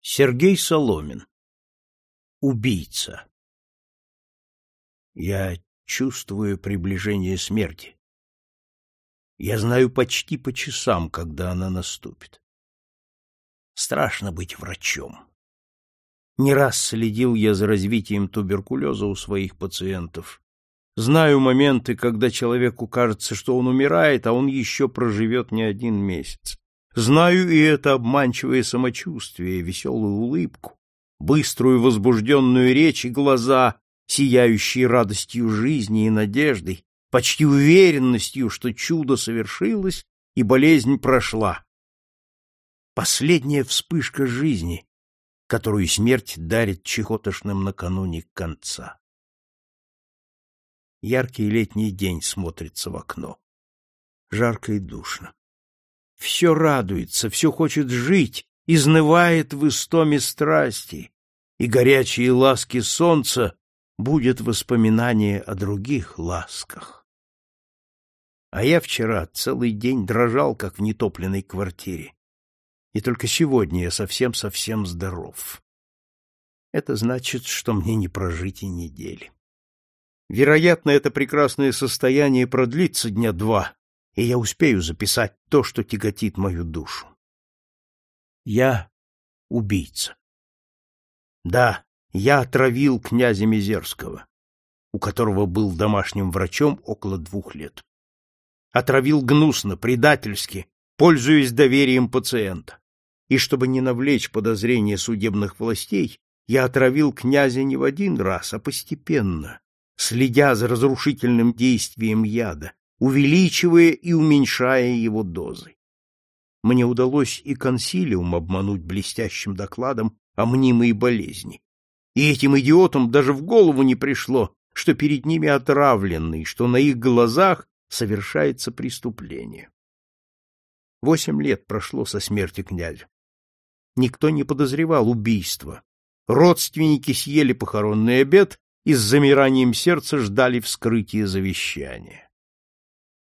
Сергей Соломин. Убийца. Я чувствую приближение смерти. Я знаю почти по часам, когда она наступит. Страшно быть врачом. Не раз следил я за развитием туберкулеза у своих пациентов. Знаю моменты, когда человеку кажется, что он умирает, а он еще проживет не один месяц. Знаю и это обманчивое самочувствие, веселую улыбку, быструю возбужденную речь и глаза, сияющие радостью жизни и надеждой, почти уверенностью, что чудо совершилось и болезнь прошла. Последняя вспышка жизни, которую смерть дарит чехотошным накануне конца. Яркий летний день смотрится в окно. Жарко и душно. Все радуется, все хочет жить, изнывает в истоме страсти, и горячие ласки солнца будет воспоминание о других ласках. А я вчера целый день дрожал, как в нетопленной квартире. И только сегодня я совсем-совсем здоров. Это значит, что мне не прожить и недели. Вероятно, это прекрасное состояние продлится дня два, и я успею записать то, что тяготит мою душу. Я убийца. Да, я отравил князя Мизерского, у которого был домашним врачом около двух лет. Отравил гнусно, предательски, пользуясь доверием пациента. И чтобы не навлечь подозрения судебных властей, я отравил князя не в один раз, а постепенно, следя за разрушительным действием яда, увеличивая и уменьшая его дозы. Мне удалось и консилиум обмануть блестящим докладом о мнимой болезни. И этим идиотам даже в голову не пришло, что перед ними отравленный, что на их глазах совершается преступление. Восемь лет прошло со смерти князя. Никто не подозревал убийства. Родственники съели похоронный обед и с замиранием сердца ждали вскрытия завещания.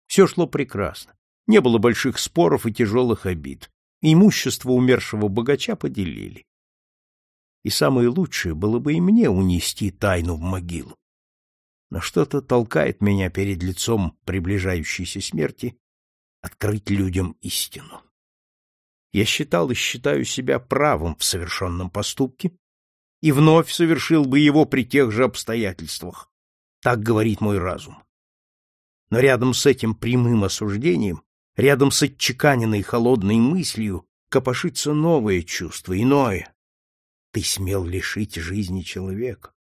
Все шло прекрасно. Не было больших споров и тяжелых обид. Имущество умершего богача поделили. И самое лучшее было бы и мне унести тайну в могилу. Но что-то толкает меня перед лицом приближающейся смерти открыть людям истину. Я считал и считаю себя правым в совершенном поступке и вновь совершил бы его при тех же обстоятельствах. Так говорит мой разум. Но рядом с этим прямым осуждением, рядом с отчеканенной холодной мыслью, копошится новое чувство, иное. Ты смел лишить жизни человека.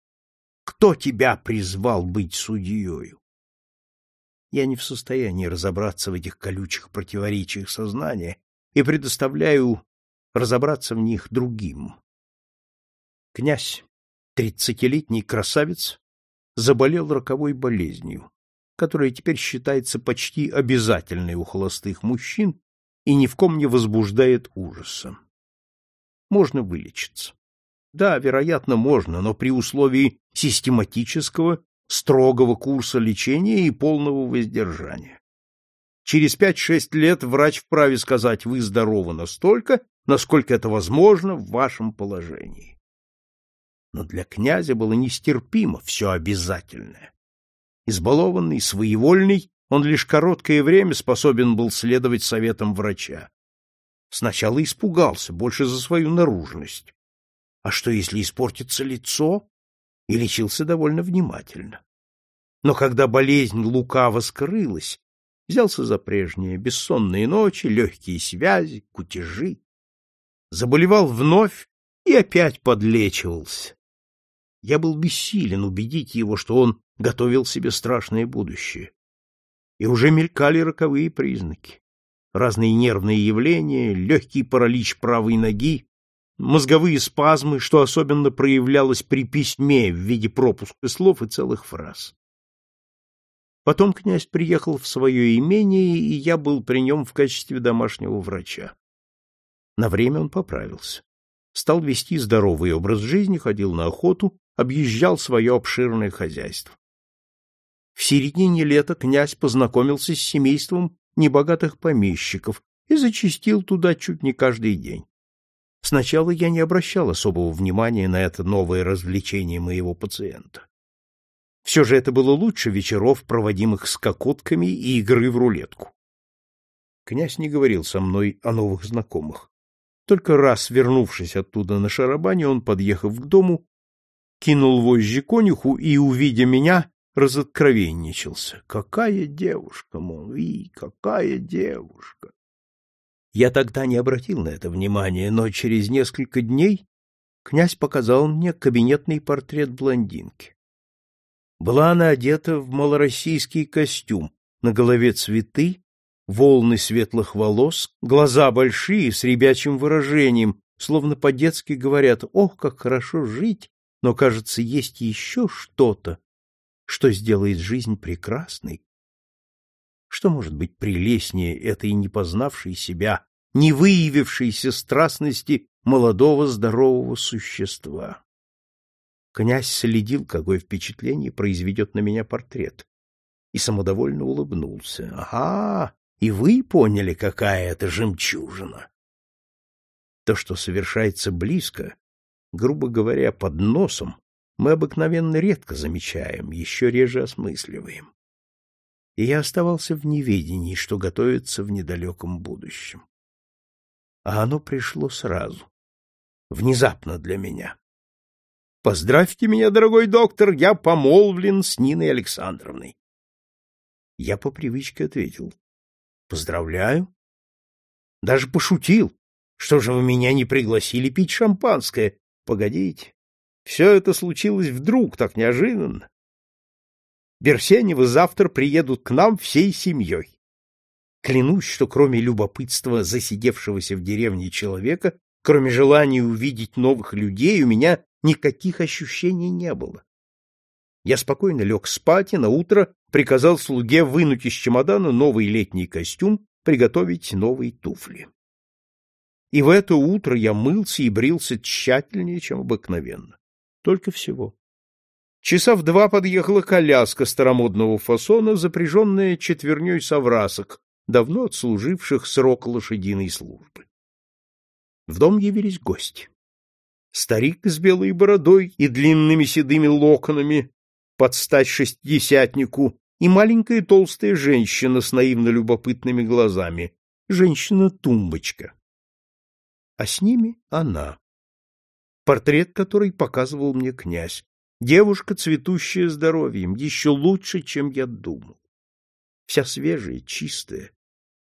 Кто тебя призвал быть судьею? Я не в состоянии разобраться в этих колючих противоречиях сознания и предоставляю разобраться в них другим. Князь, тридцатилетний красавец, заболел роковой болезнью которая теперь считается почти обязательной у холостых мужчин и ни в ком не возбуждает ужаса. Можно вылечиться. Да, вероятно, можно, но при условии систематического, строгого курса лечения и полного воздержания. Через 5-6 лет врач вправе сказать, вы здоровы настолько, насколько это возможно в вашем положении. Но для князя было нестерпимо все обязательное. Избалованный, своевольный, он лишь короткое время способен был следовать советам врача. Сначала испугался, больше за свою наружность. А что, если испортится лицо? И лечился довольно внимательно. Но когда болезнь лукаво скрылась, взялся за прежние бессонные ночи, легкие связи, кутежи. Заболевал вновь и опять подлечивался. Я был бессилен убедить его, что он готовил себе страшное будущее. И уже мелькали роковые признаки. Разные нервные явления, легкий паралич правой ноги, мозговые спазмы, что особенно проявлялось при письме в виде пропуска слов и целых фраз. Потом князь приехал в свое имение, и я был при нем в качестве домашнего врача. На время он поправился. Стал вести здоровый образ жизни, ходил на охоту, объезжал свое обширное хозяйство. В середине лета князь познакомился с семейством небогатых помещиков и зачастил туда чуть не каждый день. Сначала я не обращал особого внимания на это новое развлечение моего пациента. Все же это было лучше вечеров, проводимых с кокотками и игры в рулетку. Князь не говорил со мной о новых знакомых. Только раз, вернувшись оттуда на шарабане, он, подъехав к дому, кинул вожжи конюху и, увидя меня, разоткровенничался. Какая девушка, мол, и какая девушка! Я тогда не обратил на это внимания, но через несколько дней князь показал мне кабинетный портрет блондинки. Была она одета в малороссийский костюм, на голове цветы, волны светлых волос, глаза большие, с ребячим выражением, словно по-детски говорят «Ох, как хорошо жить!» Но, кажется, есть еще что-то, что сделает жизнь прекрасной, что может быть прелестнее этой не познавшей себя, не выявившейся страстности молодого здорового существа? Князь следил, какое впечатление произведет на меня портрет, и самодовольно улыбнулся. Ага, и вы поняли, какая это жемчужина. То, что совершается близко, грубо говоря, под носом, мы обыкновенно редко замечаем, еще реже осмысливаем. И я оставался в неведении, что готовится в недалеком будущем. А оно пришло сразу, внезапно для меня. Поздравьте меня, дорогой доктор, я помолвлен с Ниной Александровной. Я по привычке ответил. Поздравляю. Даже пошутил. Что же вы меня не пригласили пить шампанское? Погодите. Все это случилось вдруг, так неожиданно. Берсеневы завтра приедут к нам всей семьей. Клянусь, что кроме любопытства засидевшегося в деревне человека, кроме желания увидеть новых людей, у меня никаких ощущений не было. Я спокойно лег спать и на утро приказал слуге вынуть из чемодана новый летний костюм, приготовить новые туфли. И в это утро я мылся и брился тщательнее, чем обыкновенно. Только всего. Часа в два подъехала коляска старомодного фасона, запряженная четверней соврасок, давно отслуживших срок лошадиной службы. В дом явились гости. Старик с белой бородой и длинными седыми локонами, под стать шестидесятнику, и маленькая толстая женщина с наивно любопытными глазами, женщина-тумбочка. А с ними она портрет которой показывал мне князь. Девушка, цветущая здоровьем, еще лучше, чем я думал. Вся свежая, чистая,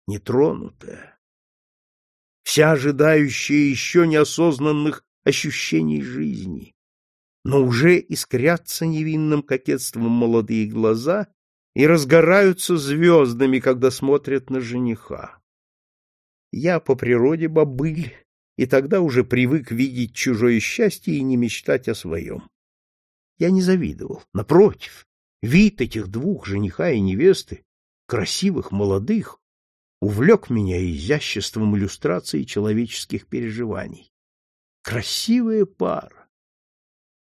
нетронутая. Вся ожидающая еще неосознанных ощущений жизни. Но уже искрятся невинным кокетством молодые глаза и разгораются звездами, когда смотрят на жениха. Я по природе бобыль, и тогда уже привык видеть чужое счастье и не мечтать о своем. Я не завидовал, напротив, вид этих двух, жениха и невесты, красивых, молодых, увлек меня изяществом иллюстрации человеческих переживаний. Красивая пара!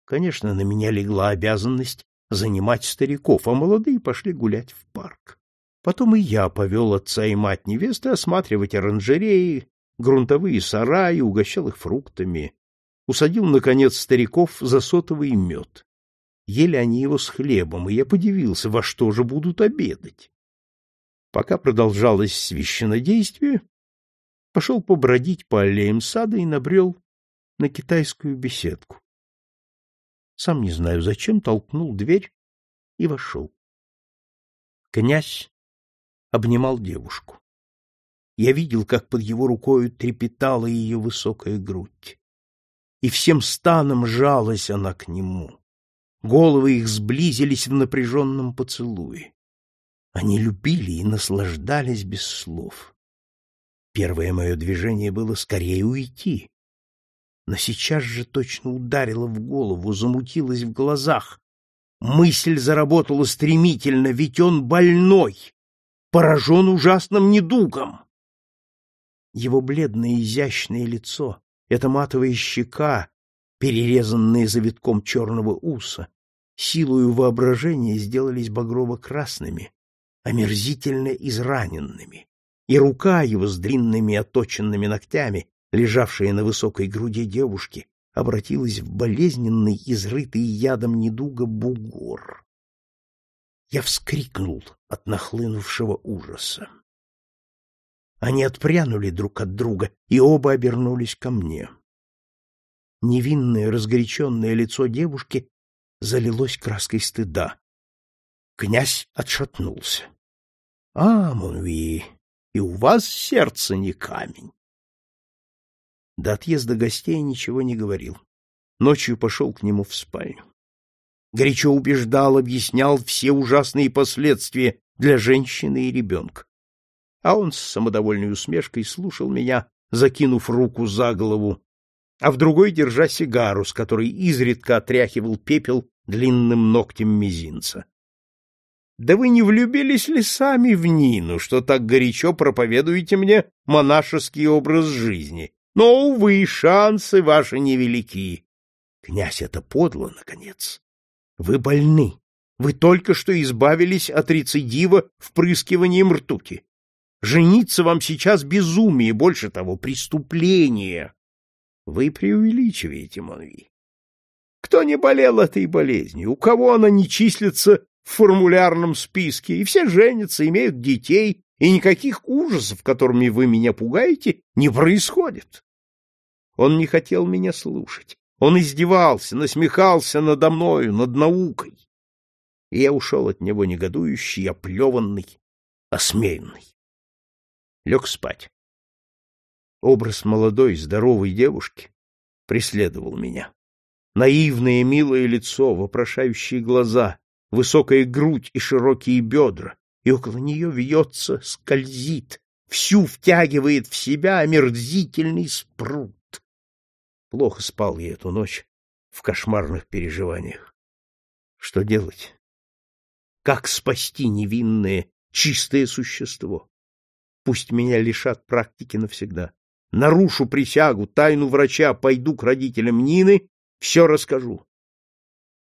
Конечно, на меня легла обязанность занимать стариков, а молодые пошли гулять в парк. Потом и я повел отца и мать невесты осматривать оранжереи, грунтовые сараи, угощал их фруктами, усадил, наконец, стариков за сотовый мед. Ели они его с хлебом, и я подивился, во что же будут обедать. Пока продолжалось священнодействие, пошел побродить по аллеям сада и набрел на китайскую беседку. Сам не знаю, зачем толкнул дверь и вошел. Князь обнимал девушку. Я видел, как под его рукою трепетала ее высокая грудь. И всем станом жалась она к нему. Головы их сблизились в напряженном поцелуе. Они любили и наслаждались без слов. Первое мое движение было скорее уйти. Но сейчас же точно ударило в голову, замутилось в глазах. Мысль заработала стремительно, ведь он больной, поражен ужасным недугом. Его бледное изящное лицо, эта матовая щека, перерезанная завитком черного уса, силою воображения сделались багрово-красными, омерзительно израненными, и рука его с длинными оточенными ногтями, лежавшая на высокой груди девушки, обратилась в болезненный, изрытый ядом недуга бугор. Я вскрикнул от нахлынувшего ужаса. Они отпрянули друг от друга, и оба обернулись ко мне. Невинное, разгоряченное лицо девушки залилось краской стыда. Князь отшатнулся. — А, Монви, и у вас сердце не камень. До отъезда гостей ничего не говорил. Ночью пошел к нему в спальню. Горячо убеждал, объяснял все ужасные последствия для женщины и ребенка. А он с самодовольной усмешкой слушал меня, закинув руку за голову, а в другой держа сигару, с которой изредка отряхивал пепел длинным ногтем мизинца. Да вы не влюбились ли сами в Нину, что так горячо проповедуете мне монашеский образ жизни? Но, увы, шансы ваши невелики. Князь, это подло, наконец. Вы больны. Вы только что избавились от рецидива впрыскиванием ртути. Жениться вам сейчас безумие, больше того, преступление. Вы преувеличиваете, Монви. Кто не болел этой болезнью? У кого она не числится в формулярном списке? И все женятся, имеют детей, и никаких ужасов, которыми вы меня пугаете, не происходит. Он не хотел меня слушать. Он издевался, насмехался надо мною, над наукой. И я ушел от него негодующий, оплеванный, осмеянный. Лег спать. Образ молодой, здоровой девушки преследовал меня. Наивное, милое лицо, вопрошающие глаза, высокая грудь и широкие бедра, и около нее вьется, скользит, всю втягивает в себя омерзительный спрут. Плохо спал я эту ночь в кошмарных переживаниях. Что делать? Как спасти невинное, чистое существо? Пусть меня лишат практики навсегда. Нарушу присягу, тайну врача, пойду к родителям Нины, все расскажу.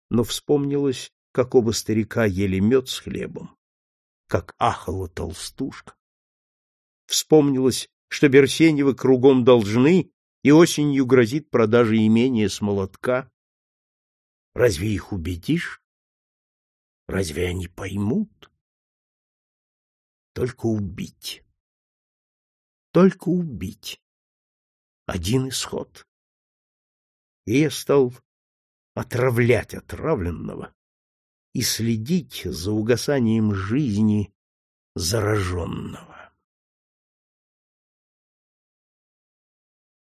Но вспомнилось, как оба старика ели мед с хлебом, как ахала толстушка. Вспомнилось, что Берсеневы кругом должны, и осенью грозит продажа имения с молотка. Разве их убедишь? Разве они поймут? Только убить. Только убить. Один исход. И я стал отравлять отравленного и следить за угасанием жизни зараженного.